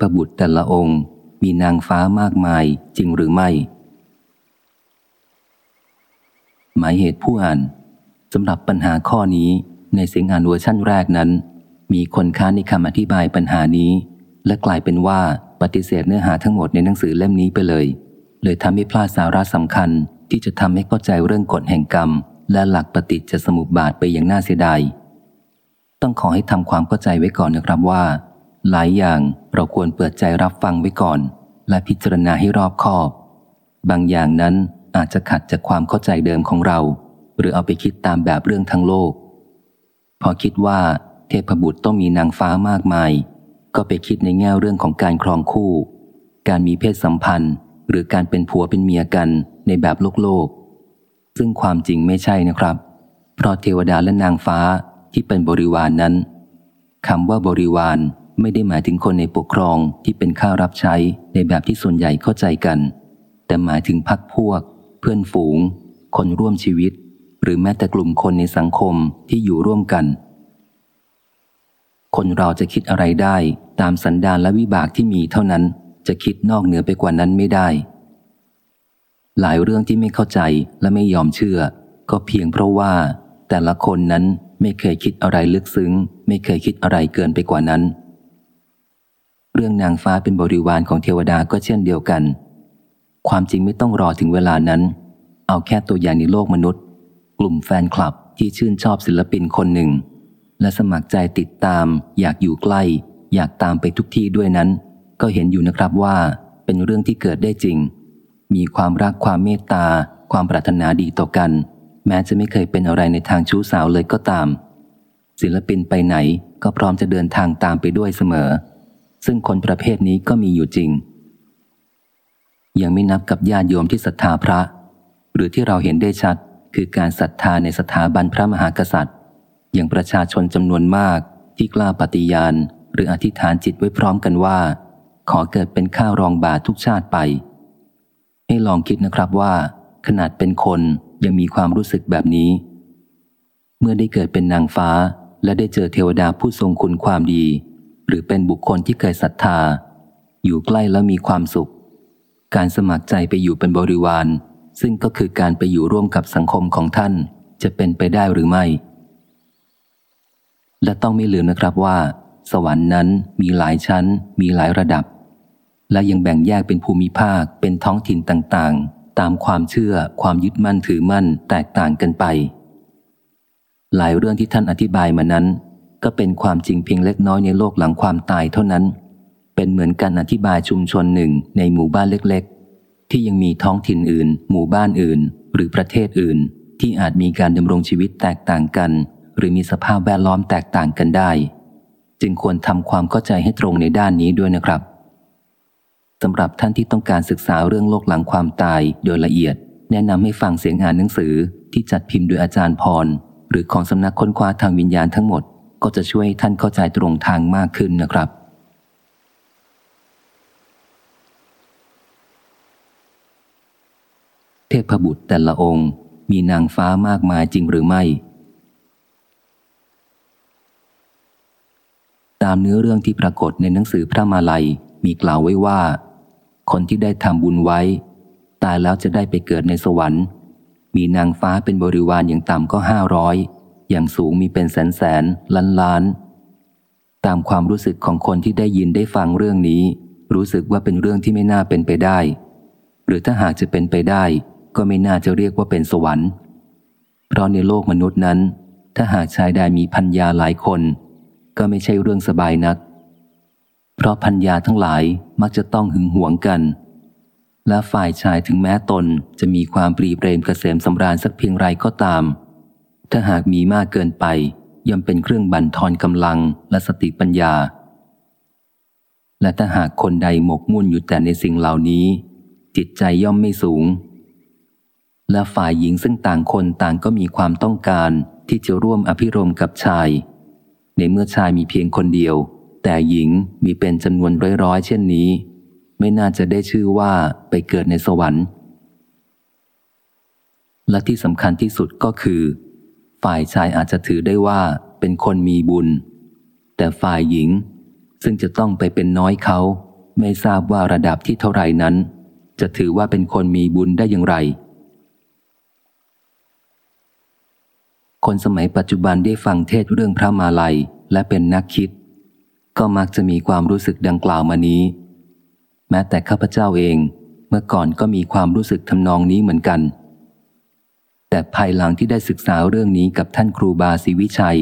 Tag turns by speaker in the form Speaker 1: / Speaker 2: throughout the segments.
Speaker 1: พบุตรแต่ละองค์ มีนางฟ้ามากมายจริงหรือไม่ หมายเหตุผู้อ่านสำหรับปัญหาข้อนี้ในเสียงอ่านเวอร์ชั่นแรกนั้น มีคนค้านในคำอธิบายปัญหานี้ และกลายเป็นว่าปฏิเสธเนื้อหาทั้งหมดในหนังสือเล่มนี้ไปเลย เลยทำให้พลาดสาระสำคัญที่จะทำให้เข้าใจเรื่องกฎแห่งกรรม และหลักปฏิจจสมุปบาทไปอย่างน่าเสียดายต้องขอให้ทำความเข้าใจไว้ก่อนนะครับว่า หลายอย่างเราควรเปิดใจรับฟังไว้ก่อน และพิจารณาให้รอบคอบ บางอย่างนั้นอาจจะขัดจากความเข้าใจเดิมของเรา หรือเอาไปคิดตามแบบเรื่องทั้งโลก พอคิดว่าเทพบุตรต้องมีนางฟ้ามากมาย ก็ไปคิดในแง่เรื่องของการครองคู่ การมีเพศสัมพันธ์ หรือการเป็นผัวเป็นเมียกันในแบบโลกโลก ซึ่งความจริงไม่ใช่นะครับ เพราะเทวดาและนางฟ้าที่เป็นบริวารนนั้นคำว่าบริวาร ไม่ได้หมายถึงคนในปกครองที่เป็นข้ารับใช้ในแบบที่ส่วนใหญ่เข้าใจกัน แต่หมายถึงพักพวก เพื่อนฝูง คนร่วมชีวิต หรือแม้แต่กลุ่มคนในสังคมที่อยู่ร่วมกัน คนเราจะคิดอะไรได้ตามสันดานและวิบากที่มีเท่านั้น จะคิดนอกเหนือไปกว่านั้นไม่ได้ หลายเรื่องที่ไม่เข้าใจและไม่ยอมเชื่อ ก็เพียงเพราะว่า แต่ละคนนั้นไม่เคยคิดอะไรลึกซึ้ง ไม่เคยคิดอะไรเกินไปกว่านั้น เรื่องนางฟ้าเป็นบริวารของเทวดาก็เช่นเดียวกัน ความจริงไม่ต้องรอถึงเวลานั้น เอาแค่ตัวอย่างในโลกมนุษย์ กลุ่มแฟนคลับที่ชื่นชอบศิลปินคนหนึ่ง และสมัครใจติดตาม อยากอยู่ใกล้ อยากตามไปทุกที่ด้วยนั้น ก็เห็นอยู่นะครับว่าเป็นเรื่องที่เกิดได้จริง มีความรักความเมตตา ความปรารถนาดีต่อกัน แม้จะไม่เคยเป็นอะไรในทางชู้สาวเลยก็ตาม ศิลปินไปไหนก็พร้อมจะเดินทางตามไปด้วยเสมอ ซึ่งคนประเภทนี้ก็มีอยู่จริง ยังไม่นับกับญาติโยมที่ศรัทธาพระ หรือที่เราเห็นได้ชัดคือการศรัทธาในสถาบันพระมหากษัตริย์ อย่างประชาชนจำนวนมากที่กล้าปฏิญาณ หรืออธิษฐานจิตไว้พร้อมกันว่า ขอเกิดเป็นข้าวรองบาททุกชาติไป ให้ลองคิดนะครับว่า ขนาดเป็นคนยังมีความรู้สึกแบบนี้ เมื่อได้เกิดเป็นนางฟ้าและได้เจอเทวดาผู้ทรงคุณความดี หรือเป็นบุคคลที่เคยศรัทธา อยู่ใกล้แล้วมีความสุข การสมัครใจไปอยู่เป็นบริวาร ซึ่งก็คือการไปอยู่ร่วมกับสังคมของท่านจะเป็นไปได้หรือไม่ และต้องไม่ลืมนะครับว่า สวรรค์นั้นมีหลายชั้น มีหลายระดับ และยังแบ่งแยกเป็นภูมิภาคเป็นท้องถิ่นต่างๆ ตามความเชื่อความยึดมั่นถือมั่นแตกต่างกันไป หลายเรื่องที่ท่านอธิบายมานั้น ก็เป็นความจริงเพียงเล็กน้อยในโลกหลังความตายเท่านั้น เป็นเหมือนการอธิบายชุมชนหนึ่งในหมู่บ้านเล็กๆ ที่ยังมีท้องถิ่นอื่น หมู่บ้านอื่น หรือประเทศอื่น ที่อาจมีการดำรงชีวิตแตกต่างกัน หรือมีสภาพแวดล้อมแตกต่างกันได้ จึงควรทำความเข้าใจให้ตรงในด้านนี้ด้วยนะครับสำหรับท่านที่ต้องการศึกษาเรื่องโลกหลังความตายโดยละเอียด แนะนำให้ฟังเสียงอ่านหนังสือที่จัดพิมพ์โดยอาจารย์พร หรือของสำนักค้นคว้าทางวิญญาณทั้งหมด ก็จะช่วยท่านเข้าใจตรงทางมากขึ้นนะครับ เทพบุตรแต่ละองค์มีนางฟ้ามากมายจริงหรือไม่ ตามเนื้อเรื่องที่ปรากฏในหนังสือพระมาลัยมีกล่าวไว้ว่า คนที่ได้ทำบุญไว้ ตายแล้วจะได้ไปเกิดในสวรรค์ มีนางฟ้าเป็นบริวารอย่างต่ำก็ห้าร้อย อย่างสูงมีเป็นแสนแสนล้านล้าน ตามความรู้สึกของคนที่ได้ยินได้ฟังเรื่องนี้ รู้สึกว่าเป็นเรื่องที่ไม่น่าเป็นไปได้ หรือถ้าหากจะเป็นไปได้ ก็ไม่น่าจะเรียกว่าเป็นสวรรค์ เพราะในโลกมนุษย์นั้น ถ้าหากชายใดมีพัญญาหลายคน ก็ไม่ใช่เรื่องสบายนัก เพราะพัญญาทั้งหลายมักจะต้องหึงหวงกันและฝ่ายชายถึงแม้ตนจะมีความปรีเปรมเกษมสำราญสักเพียงไรก็ตาม ถ้าหากมีมากเกินไป ย่อมเป็นเครื่องบั่นทอนกำลังและสติปัญญา และถ้าหากคนใดหมกมุ่นอยู่แต่ในสิ่งเหล่านี้ จิตใจย่อมไม่สูง และฝ่ายหญิงซึ่งต่างคนต่างก็มีความต้องการที่จะร่วมอภิรมกับชาย ในเมื่อชายมีเพียงคนเดียว แต่หญิงมีเป็นจำนวนร้อยๆเช่นนี้ ไม่น่าจะได้ชื่อว่าไปเกิดในสวรรค์ และที่สำคัญที่สุดก็คือ ฝ่ายชายอาจจะถือได้ว่าเป็นคนมีบุญ แต่ฝ่ายหญิงซึ่งจะต้องไปเป็นน้อยเขา ไม่ทราบว่าระดับที่เท่าไหร่นั้น จะถือว่าเป็นคนมีบุญได้อย่างไร คนสมัยปัจจุบันได้ฟังเทศเรื่องพระมาลัยและเป็นนักคิด ก็มักจะมีความรู้สึกดังกล่าวมานี้ แม้แต่ข้าพเจ้าเองเมื่อก่อนก็มีความรู้สึกทำนองนี้เหมือนกัน แต่ภายหลังที่ได้ศึกษาเรื่องนี้กับท่านครูบาศรีวิชัย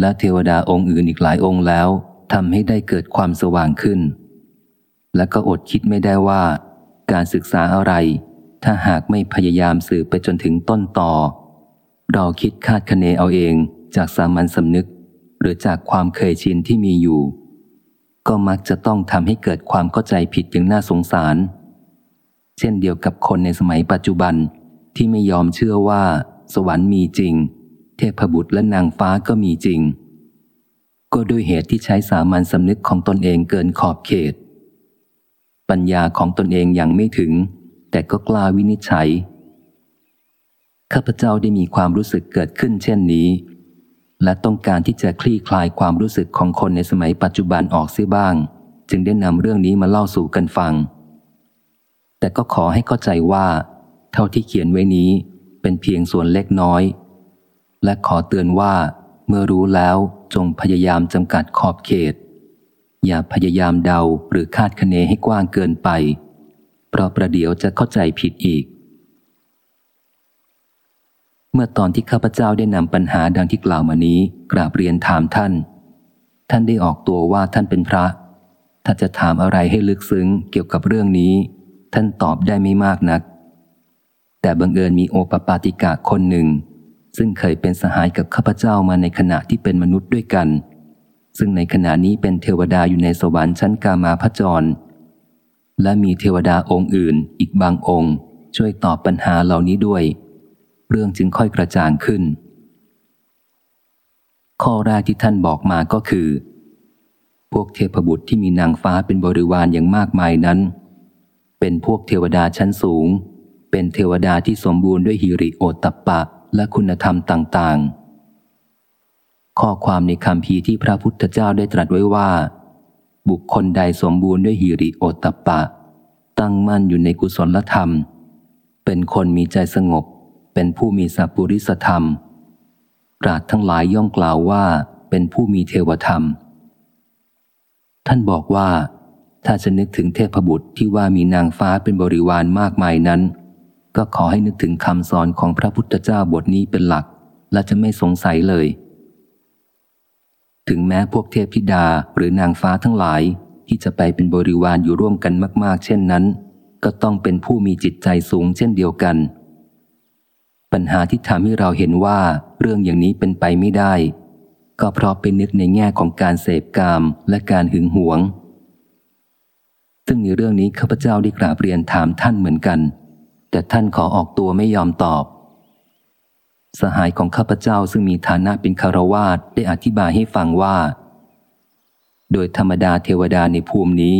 Speaker 1: และเทวดาองค์อื่นอีกหลายองค์แล้วทำให้ได้เกิดความสว่างขึ้น และก็อดคิดไม่ได้ว่า การศึกษาอะไร ถ้าหากไม่พยายามสืบไปจนถึงต้นต่อ เราคิดคาดคะเนเอาเองจากสามัญสำนึก หรือจากความเคยชินที่มีอยู่ ก็มักจะต้องทำให้เกิดความเข้าใจผิดอย่างน่าสงสาร เช่นเดียวกับคนในสมัยปัจจุบัน ที่ไม่ยอมเชื่อว่า สวรรค์มีจริง เทพบุตรและนางฟ้าก็มีจริง ก็ด้วยเหตุที่ใช้สามัญสำนึกของตนเองเกินขอบเขต ปัญญาของตนเองอยังไม่ถึง แต่ก็กล้าวินิจฉัย ข้าพเจ้าได้มีความรู้สึกเกิดขึ้นเช่นนี้ และต้องการที่จะคลี่คลายความรู้สึกของคนในสมัยปัจจุบันออกเสียบ้าง จึงได้นำเรื่องนี้มาเล่าสู่กันฟัง แต่ก็ขอให้เข้าใจว่า เท่าที่เขียนไว้นี้เป็นเพียงส่วนเล็กน้อย และขอเตือนว่า เมื่อรู้แล้วจงพยายามจำกัดขอบเขต อย่าพยายามเดาหรือคาดคะเนให้กว้างเกินไป เพราะประเดี๋ยวจะเข้าใจผิดอีก เมื่อตอนที่ข้าพเจ้าได้นำปัญหาดังที่กล่าวมานี้กราบเรียนถามท่าน ท่านได้ออกตัวว่าท่านเป็นพระ ถ้าจะถามอะไรให้ลึกซึ้งเกี่ยวกับเรื่องนี้ ท่านตอบได้ไม่มากนัก แต่บังเอิญมีโอปปาติกะคนหนึ่ง ซึ่งเคยเป็นสหายกับข้าพเจ้ามาในขณะที่เป็นมนุษย์ด้วยกัน ซึ่งในขณะนี้เป็นเทวดาอยู่ในสวรรค์ชั้นกามาพจร และมีเทวดาองค์อื่นอีกบางองค์ ช่วยตอบปัญหาเหล่านี้ด้วย เรื่องจึงค่อยกระจ่างขึ้น ข้อแรกที่ท่านบอกมาก็คือ พวกเทพบุตรที่มีนางฟ้าเป็นบริวารอย่างมากมายนั้น เป็นพวกเทวดาชั้นสูง เป็นเทวดาที่สมบูรณ์ด้วยฮิริโอตตปปะและคุณธรรมต่างๆ ข้อความในคำพีที่พระพุทธเจ้าได้ตรัสไว้ว่า บุคคลใดสมบูรณ์ด้วยฮิริโอตตปปะ ตั้งมั่นอยู่ในกุศลธรรม เป็นคนมีใจสงบ เป็นผู้มีสัพปุริสธรรมปราดทั้งหลายย่อมกล่าวว่าเป็นผู้มีเทวธรรม ท่านบอกว่า ถ้าจะนึกถึงเทพบุตรที่ว่ามีนางฟ้าเป็นบริวารมากมายนั้น ก็ขอให้นึกถึงคำสอนของพระพุทธเจ้าบทนี้เป็นหลัก และจะไม่สงสัยเลย ถึงแม้พวกเทพธิดาหรือนางฟ้าทั้งหลาย ที่จะไปเป็นบริวารอยู่ร่วมกันมาก ๆ เช่นนั้น ก็ต้องเป็นผู้มีจิตใจสูงเช่นเดียวกัน ปัญหาที่ทำให้เราเห็นว่าเรื่องอย่างนี้เป็นไปไม่ได้ ก็เพราะเป็นนึกในแง่ของการเสพกามและการหึงหวง ซึ่งในเรื่องนี้ข้าพเจ้าได้กราบเรียนถามท่านเหมือนกัน แต่ท่านขอออกตัวไม่ยอมตอบ สหายของข้าพเจ้าซึ่งมีฐานะเป็นคารวาสได้อธิบายให้ฟังว่า โดยธรรมดาเทวดาในภูมินี้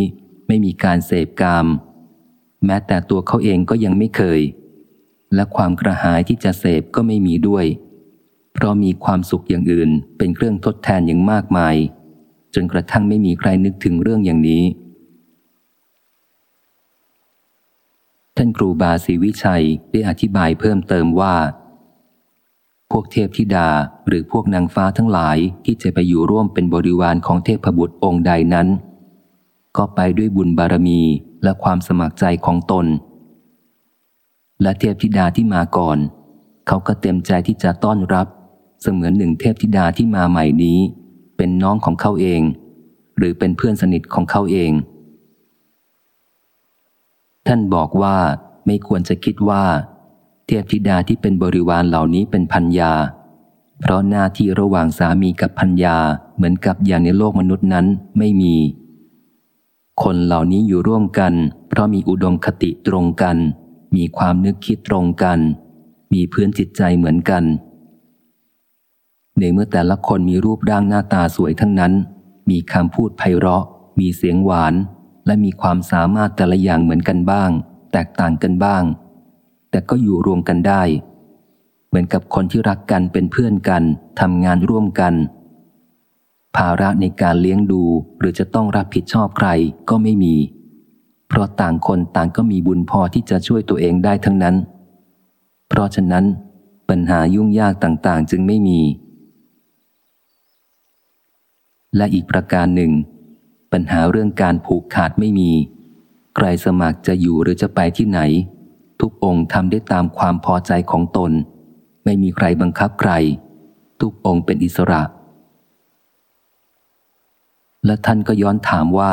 Speaker 1: ไม่มีการเสพกาม แม้แต่ตัวเขาเองก็ยังไม่เคย และความกระหายที่จะเสพก็ไม่มีด้วย เพราะมีความสุขอย่างอื่นเป็นเครื่องทดแทนอย่างมากมาย จนกระทั่งไม่มีใครนึกถึงเรื่องอย่างนี้ ท่านครูบาศรีวิชัยได้อธิบายเพิ่มเติมว่า พวกเทพธิดาหรือพวกนางฟ้าทั้งหลายที่จะไปอยู่ร่วมเป็นบริวารของเทพบุตรองค์ใดนั้น ก็ไปด้วยบุญบารมีและความสมัครใจของตน และเทพธิดาที่มาก่อน เขาก็เต็มใจที่จะต้อนรับ เสมือนหนึ่งเทพธิดาที่มาใหม่นี้ เป็นน้องของเขาเอง หรือเป็นเพื่อนสนิทของเขาเอง ท่านบอกว่าไม่ควรจะคิดว่า เทพธิดาที่เป็นบริวารเหล่านี้เป็นพันยาเพราะหน้าที่ระหว่างสามีกับพันยาเหมือนกับอย่างในโลกมนุษย์นั้นไม่มี คนเหล่านี้อยู่ร่วมกัน เพราะมีอุดมคติตรงกัน มีความนึกคิดตรงกัน มีพื้นจิตใจเหมือนกัน ในเมื่อแต่ละคนมีรูปร่างหน้าตาสวยทั้งนั้น มีคำพูดไพเราะ มีเสียงหวาน และมีความสามารถแต่ละอย่างเหมือนกันบ้าง แตกต่างกันบ้าง แต่ก็อยู่รวมกันได้ เหมือนกับคนที่รักกันเป็นเพื่อนกันทำงานร่วมกัน ภาระในการเลี้ยงดูหรือจะต้องรับผิดชอบใครก็ไม่มี เพราะต่างคนต่างก็มีบุญพอที่จะช่วยตัวเองได้ทั้งนั้น เพราะฉะนั้น ปัญหายุ่งยากต่างๆ จึงไม่มี และอีกประการหนึ่ง ปัญหาเรื่องการผูกขาดไม่มี ใครสมัครจะอยู่หรือจะไปที่ไหน ทุกองค์ทำได้ตามความพอใจของตน ไม่มีใครบังคับใคร ทุกองค์เป็นอิสระ และท่านก็ย้อนถามว่า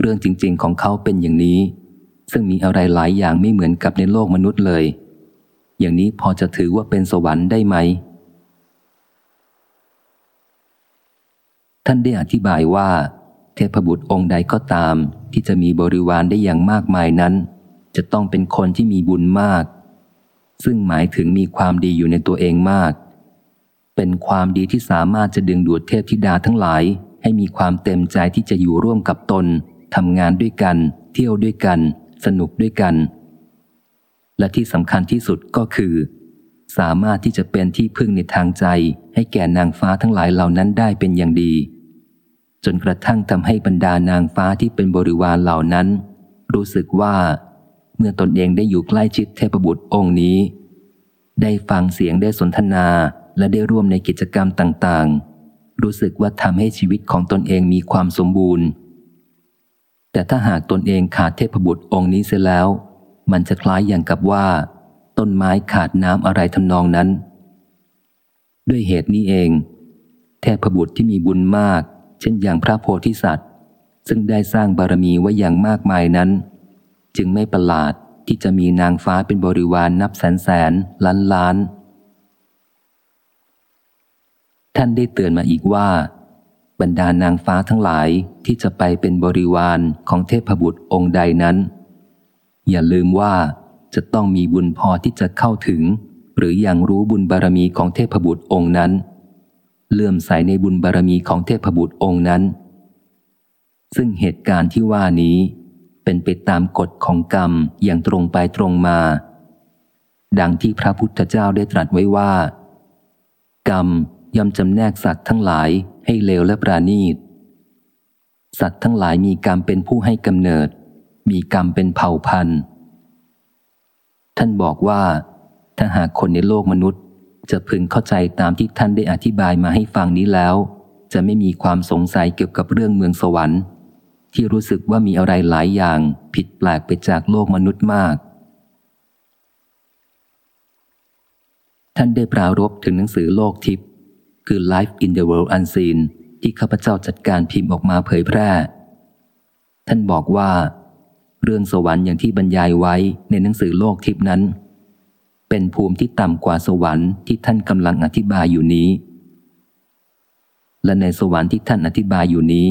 Speaker 1: เรื่องจริง ๆ ของเขาเป็นอย่างนี้ ซึ่งมีอะไรหลายอย่างไม่เหมือนกับในโลกมนุษย์เลย อย่างนี้พอจะถือว่าเป็นสวรรค์ได้ไหมท่านได้อธิบายว่า เทพบุตรองค์ใดก็ตาม ที่จะมีบริวารได้อย่างมากมายนั้น จะต้องเป็นคนที่มีบุญมาก ซึ่งหมายถึงมีความดีอยู่ในตัวเองมาก เป็นความดีที่สามารถจะดึงดูดเทพธิดาทั้งหลาย ให้มีความเต็มใจที่จะอยู่ร่วมกับตนทำงานด้วยกัน เที่ยวด้วยกัน สนุกด้วยกัน และที่สำคัญที่สุดก็คือ สามารถที่จะเป็นที่พึ่งในทางใจ ให้แก่นางฟ้าทั้งหลายเหล่านั้นได้เป็นอย่างดี จนกระทั่งทำให้บรรดานางฟ้าที่เป็นบริวารเหล่านั้น รู้สึกว่า เมื่อตนเองได้อยู่ใกล้ชิดเทพบุตรองค์นี้ ได้ฟังเสียงได้สนทนาและได้ร่วมในกิจกรรมต่างๆ รู้สึกว่าทำให้ชีวิตของตนเองมีความสมบูรณ์ แต่ถ้าหากตนเองขาดเทพบุตรองค์นี้เสียแล้ว มันจะคล้ายอย่างกับว่า ต้นไม้ขาดน้ำอะไรทำนองนั้น ด้วยเหตุนี้เอง เทพบุตรที่มีบุญมาก เช่นอย่างพระโพธิสัตว์ ซึ่งได้สร้างบารมีไว้อย่างมากมายนั้น จึงไม่ประหลาดที่จะมีนางฟ้าเป็นบริวารนนับแสนแสนล้านล้าน ท่านได้เตือนมาอีกว่า บรรดานางฟ้าทั้งหลายที่จะไปเป็นบริวารของเทพบุตรองค์ใดนั้น อย่าลืมว่าจะต้องมีบุญพอที่จะเข้าถึง หรืออยังรู้บุญบารมีของเทพบุตรองค์นั้น เลื่อมใสในบุญบารมีของเทพบุตรองค์นั้น ซึ่งเหตุการณ์ที่ว่านี้เป็นไปตามกฎของกรรมอย่างตรงไปตรงมา ดังที่พระพุทธเจ้าได้ตรัสไว้ว่า กรรมย่อมจำแนกสัตว์ทั้งหลายให้เลวและปราณีต สัตว์ทั้งหลายมีกรรมเป็นผู้ให้กำเนิด มีกรรมเป็นเผ่าพันธุ์ ท่านบอกว่าถ้าหากคนในโลกมนุษย์ จะพึงเข้าใจตามที่ท่านได้อธิบายมาให้ฟังนี้แล้ว จะไม่มีความสงสัยเกี่ยวกับเรื่องเมืองสวรรค์ ที่รู้สึกว่ามีอะไรหลายอย่างผิดแปลกไปจากโลกมนุษย์มาก ท่านได้ปรารบถึงหนังสือโลกทิพย์คือ Life in the World Unseen ที่ข้าพเจ้าจัดการพิมพ์ออกมาเผยแพร่ ท่านบอกว่า เรื่องสวรรค์อย่างที่บรรยายไว้ในหนังสือโลกทิพนั้น เป็นภูมิที่ต่ำกว่าสวรรค์ที่ท่านกำลังอธิบายอยู่นี้ และในสวรรค์ที่ท่านอธิบายอยู่นี้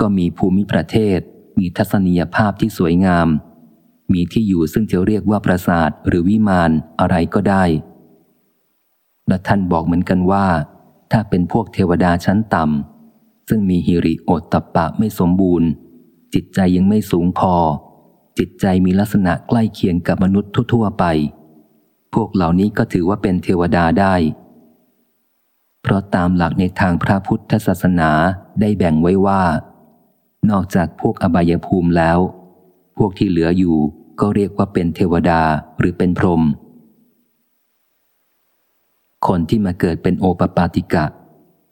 Speaker 1: ก็มีภูมิประเทศ มีทัศนียภาพที่สวยงาม มีที่อยู่ซึ่งจะเรียกว่าปราสาทหรือวิมานอะไรก็ได้ และท่านบอกเหมือนกันว่า ถ้าเป็นพวกเทวดาชั้นต่ำซึ่งมีฮิริโอตตปะไม่สมบูรณ์ จิตใจยังไม่สูงพอ จิตใจมีลักษณะใกล้เคียงกับมนุษย์ทั่วๆไป พวกเหล่านี้ก็ถือว่าเป็นเทวดาได้ เพราะตามหลักในทางพระพุทธศาสนาได้แบ่งไว้ว่า นอกจากพวกอบายภูมิแล้ว พวกที่เหลืออยู่ก็เรียกว่าเป็นเทวดาหรือเป็นพรหมคนที่มาเกิดเป็นโอปปาติกะ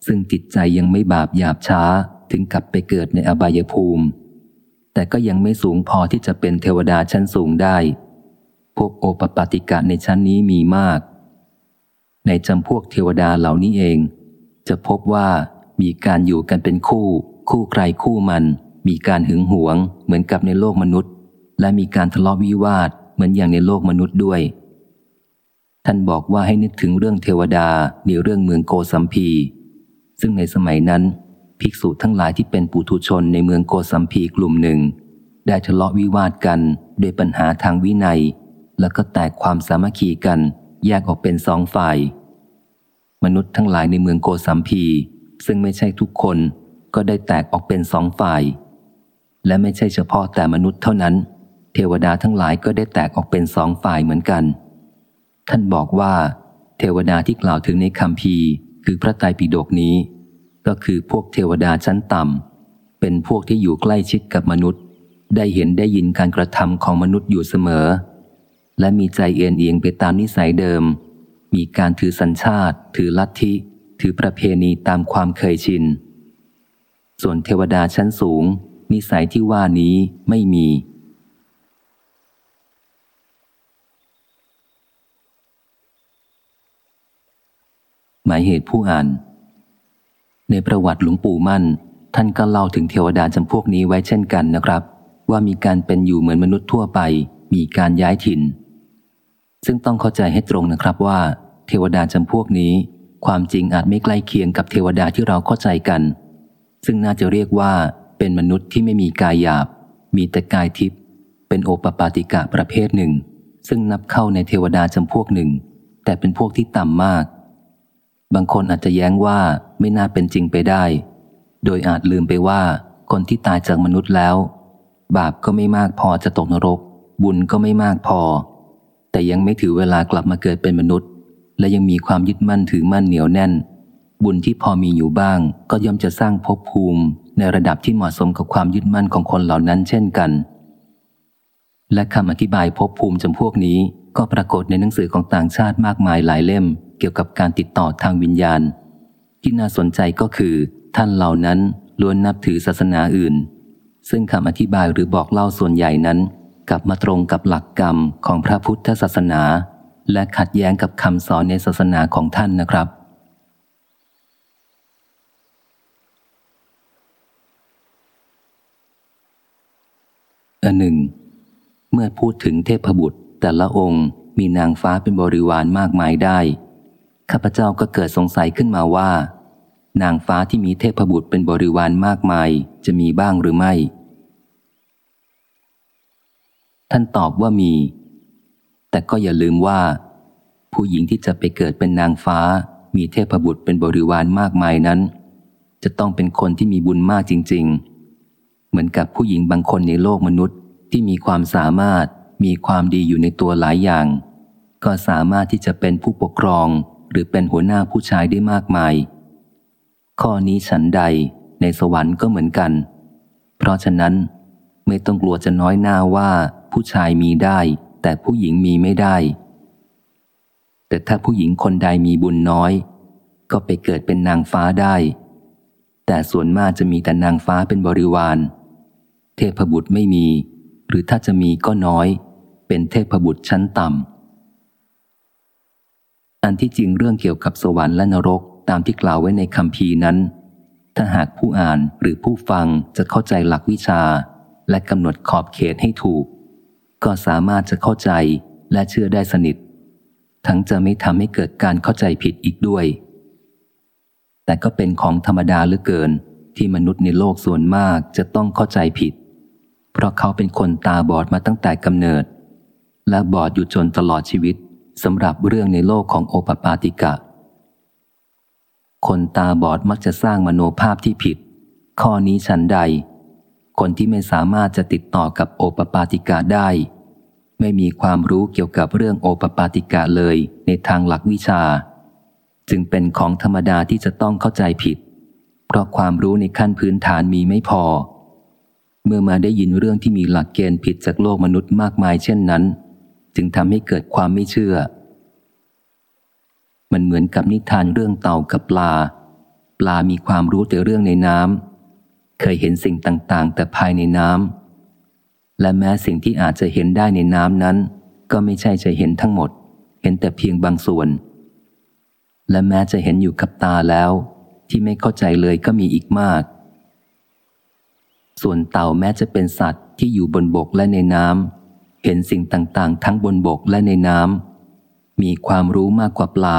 Speaker 1: ซึ่งจิตใจยังไม่บาปหยาบช้าถึงกลับไปเกิดในอบายภูมิ แต่ก็ยังไม่สูงพอที่จะเป็นเทวดาชั้นสูงได้ พวกโอปปาติกะในชั้นนี้มีมาก ในจำพวกเทวดาเหล่านี้เอง จะพบว่ามีการอยู่กันเป็นคู่ คู่ใครคู่มัน มีการหึงหวง เหมือนกับในโลกมนุษย์ และมีการทะเลาะวิวาทเหมือนอย่างในโลกมนุษย์ด้วย ท่านบอกว่าให้นึกถึงเรื่องเทวดาในเรื่องเมืองโกสัมพี ซึ่งในสมัยนั้น ภิกษุทั้งหลายที่เป็นปุถุชนในเมืองโกสัมพีกลุ่มหนึ่ง ได้ทะเลาะวิวาทกันด้วยปัญหาทางวินัย แล้วก็แตกความสามัคคีกัน แยกออกเป็นสองฝ่าย มนุษย์ทั้งหลายในเมืองโกสัมพี ซึ่งไม่ใช่ทุกคนก็ได้แตกออกเป็นสองฝ่าย และไม่ใช่เฉพาะแต่มนุษย์เท่านั้น เทวดาทั้งหลายก็ได้แตกออกเป็นสองฝ่ายเหมือนกัน ท่านบอกว่า เทวดาที่กล่าวถึงในคำพีคือพระไตรปิฎกนี้ ก็คือพวกเทวดาชั้นต่ำเป็นพวกที่อยู่ใกล้ชิดกับมนุษย์ ได้เห็นได้ยินการกระทำของมนุษย์อยู่เสมอ และมีใจเอียนเอียงไปตามนิสัยเดิม มีการถือสัญชาติ ถือลัทธิ ถือประเพณีตามความเคยชิน ส่วนเทวดาชั้นสูง นิสัยที่ว่านี้ไม่มี หมายเหตุผู้อ่าน ในประวัติหลวงปู่มั่น ท่านก็เล่าถึงเทวดาจำพวกนี้ไว้เช่นกันนะครับ ว่ามีการเป็นอยู่เหมือนมนุษย์ทั่วไป มีการย้ายถิ่น ซึ่งต้องเข้าใจให้ตรงนะครับว่า เทวดาจำพวกนี้ ความจริงอาจไม่ใกล้เคียงกับเทวดาที่เราเข้าใจกัน ซึ่งน่าจะเรียกว่าเป็นมนุษย์ที่ไม่มีกายหยาบ มีแต่กายทิพย์เป็นโอปปาติกะประเภทหนึ่ง ซึ่งนับเข้าในเทวดาจำพวกหนึ่ง แต่เป็นพวกที่ต่ำมาก บางคนอาจจะแย้งว่าไม่น่าเป็นจริงไปได้ โดยอาจลืมไปว่าคนที่ตายจากมนุษย์แล้ว บาปก็ไม่มากพอจะตกนรก บุญก็ไม่มากพอ แต่ยังไม่ถือเวลากลับมาเกิดเป็นมนุษย์ และยังมีความยึดมั่นถือมั่นเหนียวแน่น บุญที่พอมีอยู่บ้าง ก็ย่อมจะสร้างภพภูมิในระดับที่เหมาะสมกับความยึดมั่นของคนเหล่านั้นเช่นกัน และคำอธิบายภพภูมิจำพวกนี้ก็ปรากฏในหนังสือของต่างชาติมากมายหลายเล่ม เกี่ยวกับการติดต่อทางวิญญาณ ที่น่าสนใจก็คือ ท่านเหล่านั้นล้วนนับถือศาสนาอื่น ซึ่งคำอธิบายหรือบอกเล่าส่วนใหญ่นั้น กลับมาตรงกับหลักกรรมของพระพุทธศาสนา และขัดแย้งกับคำสอนในศาสนาของท่านนะครับ อันหนึ่ง เมื่อพูดถึงเทพบุตร แต่ละองค์มีนางฟ้าเป็นบริวารมากมายได้ ข้าพเจ้าก็เกิดสงสัยขึ้นมาว่า นางฟ้าที่มีเทพบุตรเป็นบริวารมากมายจะมีบ้างหรือไม่ ท่านตอบว่ามี แต่ก็อย่าลืมว่า ผู้หญิงที่จะไปเกิดเป็นนางฟ้า มีเทพบุตรเป็นบริวารมากมายนั้น จะต้องเป็นคนที่มีบุญมากจริง ๆ เหมือนกับผู้หญิงบางคนในโลกมนุษย์ที่มีความสามารถมีความดีอยู่ในตัวหลายอย่าง ก็สามารถที่จะเป็นผู้ปกครองหรือเป็นหัวหน้าผู้ชายได้มากมาย ข้อนี้ฉันใดในสวรรค์ก็เหมือนกัน เพราะฉะนั้นไม่ต้องกลัวจะน้อยหน้าว่า ผู้ชายมีได้ แต่ผู้หญิงมีไม่ได้ แต่ถ้าผู้หญิงคนใดมีบุญน้อย ก็ไปเกิดเป็นนางฟ้าได้ แต่ส่วนมากจะมีแต่นางฟ้าเป็นบริวาร เทพบุตรไม่มี หรือถ้าจะมีก็น้อย เป็นเทพบุตรชั้นต่ำอันที่จริงเรื่องเกี่ยวกับสวรรค์และนรกตามที่กล่าวไว้ในคำพีนั้น ถ้าหากผู้อ่านหรือผู้ฟังจะเข้าใจหลักวิชาและกำหนดขอบเขตให้ถูก ก็สามารถจะเข้าใจและเชื่อได้สนิท ทั้งจะไม่ทำให้เกิดการเข้าใจผิดอีกด้วย แต่ก็เป็นของธรรมดาเหลือเกินที่มนุษย์ในโลกส่วนมากจะต้องเข้าใจผิด เพราะเขาเป็นคนตาบอดมาตั้งแต่กำเนิด และบอดอยู่จนตลอดชีวิตสำหรับเรื่องในโลกของโอปปาติกะ คนตาบอดมักจะสร้างมโนภาพที่ผิด ข้อนี้ฉันใด คนที่ไม่สามารถจะติดต่อกับโอปปาติกะได้ ไม่มีความรู้เกี่ยวกับเรื่องโอปปาติกะเลยในทางหลักวิชา จึงเป็นของธรรมดาที่จะต้องเข้าใจผิด เพราะความรู้ในขั้นพื้นฐานมีไม่พอ เมื่อมาได้ยินเรื่องที่มีหลักเกณฑ์ผิดจากโลกมนุษย์มากมายเช่นนั้น จึงทำให้เกิดความไม่เชื่อ มันเหมือนกับนิทานเรื่องเต่ากับปลา ปลามีความรู้แต่เรื่องในน้ำ เคยเห็นสิ่งต่างๆ แต่ภายในน้ำและแม้สิ่งที่อาจจะเห็นได้ในน้ำนั้น ก็ไม่ใช่จะเห็นทั้งหมด เห็นแต่เพียงบางส่วน และแม้จะเห็นอยู่กับตาแล้ว ที่ไม่เข้าใจเลยก็มีอีกมาก ส่วนเต่าแม้จะเป็นสัตว์ที่อยู่บนบกและในน้ำเห็นสิ่งต่างๆ ทั้งบนบกและในน้ำมีความรู้มากกว่าปลา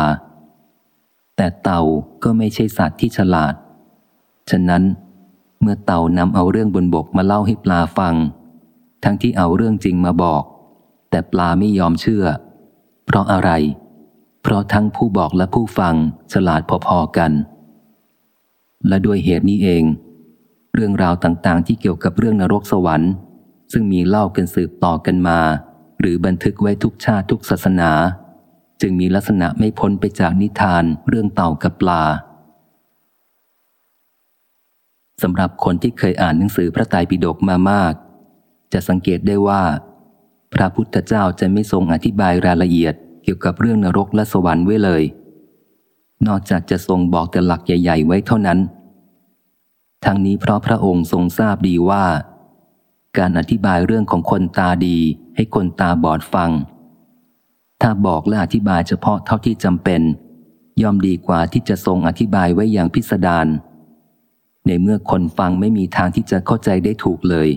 Speaker 1: แต่เต่าก็ไม่ใช่สัตว์ที่ฉลาด ฉะนั้น เมื่อเต่านำเอาเรื่องบนบกมาเล่าให้ปลาฟัง ทั้งที่เอาเรื่องจริงมาบอก แต่ปลาไม่ยอมเชื่อ เพราะอะไร เพราะทั้งผู้บอกและผู้ฟังฉลาดพอๆกัน และด้วยเหตุนี้เอง เรื่องราวต่างๆ ที่เกี่ยวกับเรื่องนรกสวรรค์ ซึ่งมีเล่ากันสืบต่อกันมา หรือบันทึกไว้ทุกชาติทุกศาสนา จึงมีลักษณะไม่พ้นไปจากนิทานเรื่องเต่ากับปลา สำหรับคนที่เคยอ่านหนังสือพระไตรปิฎกมามาก จะสังเกตได้ว่า พระพุทธเจ้าจะไม่ทรงอธิบายรายละเอียดเกี่ยวกับเรื่องนรกและสวรรค์ไว้เลย นอกจากจะทรงบอกแต่หลักใหญ่ ๆ ไว้เท่านั้น ทั้งนี้เพราะพระองค์ทรงทราบดีว่า การอธิบายเรื่องของคนตาดีให้คนตาบอดฟัง ถ้าบอกและอธิบายเฉพาะเท่าที่จำเป็น ย่อมดีกว่าที่จะทรงอธิบายไว้อย่างพิสดาร ในเมื่อคนฟังไม่มีทางที่จะเข้าใจได้ถูกเลย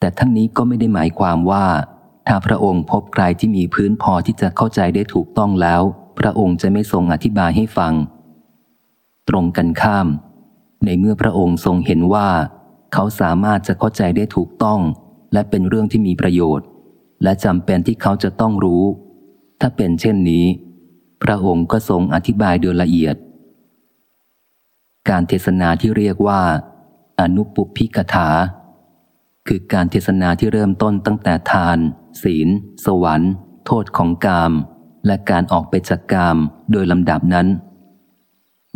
Speaker 1: แต่ทั้งนี้ก็ไม่ได้หมายความว่า ถ้าพระองค์พบใครที่มีพื้นพอที่จะเข้าใจได้ถูกต้องแล้ว พระองค์จะไม่ทรงอธิบายให้ฟัง ตรงกันข้าม ในเมื่อพระองค์ทรงเห็นว่า เขาสามารถจะเข้าใจได้ถูกต้อง และเป็นเรื่องที่มีประโยชน์ และจำเป็นที่เขาจะต้องรู้ ถ้าเป็นเช่นนี้ พระองค์ก็ทรงอธิบายโดยละเอียด การเทศนาที่เรียกว่า อนุปุพิกถา คือการเทศนาที่เริ่มต้นตั้งแต่ทาน ศีล สวรรค์ โทษของกาม และการออกไปจากกามโดยลำดับนั้น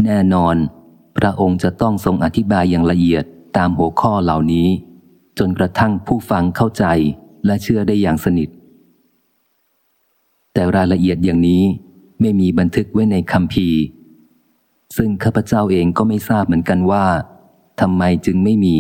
Speaker 1: แน่นอน พระองค์จะต้องทรงอธิบายอย่างละเอียดตามหัวข้อเหล่านี้ จนกระทั่งผู้ฟังเข้าใจและเชื่อได้อย่างสนิท แต่รายละเอียดอย่างนี้ไม่มีบันทึกไว้ในคำพี ซึ่งข้าพเจ้าเองก็ไม่ทราบเหมือนกันว่าทำไมจึงไม่มี